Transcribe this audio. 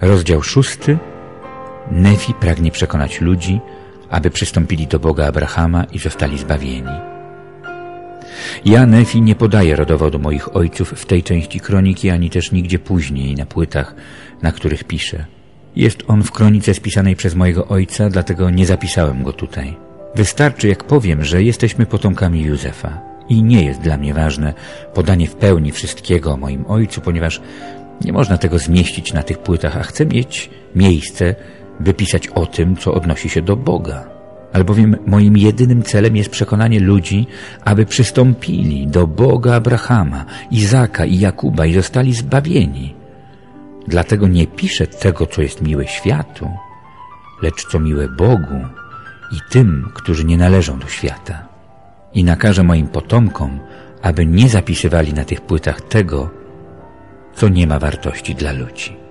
Rozdział szósty. Nefi pragnie przekonać ludzi, aby przystąpili do Boga Abrahama i zostali zbawieni. Ja, Nefi, nie podaję rodowodu moich ojców w tej części kroniki, ani też nigdzie później na płytach, na których piszę. Jest on w kronice spisanej przez mojego ojca, dlatego nie zapisałem go tutaj. Wystarczy, jak powiem, że jesteśmy potomkami Józefa. I nie jest dla mnie ważne podanie w pełni wszystkiego o moim ojcu, ponieważ nie można tego zmieścić na tych płytach, a chcę mieć miejsce, by pisać o tym, co odnosi się do Boga. Albowiem moim jedynym celem jest przekonanie ludzi, aby przystąpili do Boga Abrahama, Izaka i Jakuba i zostali zbawieni. Dlatego nie piszę tego, co jest miłe światu, lecz co miłe Bogu i tym, którzy nie należą do świata. I nakażę moim potomkom, aby nie zapisywali na tych płytach tego, co nie ma wartości dla ludzi.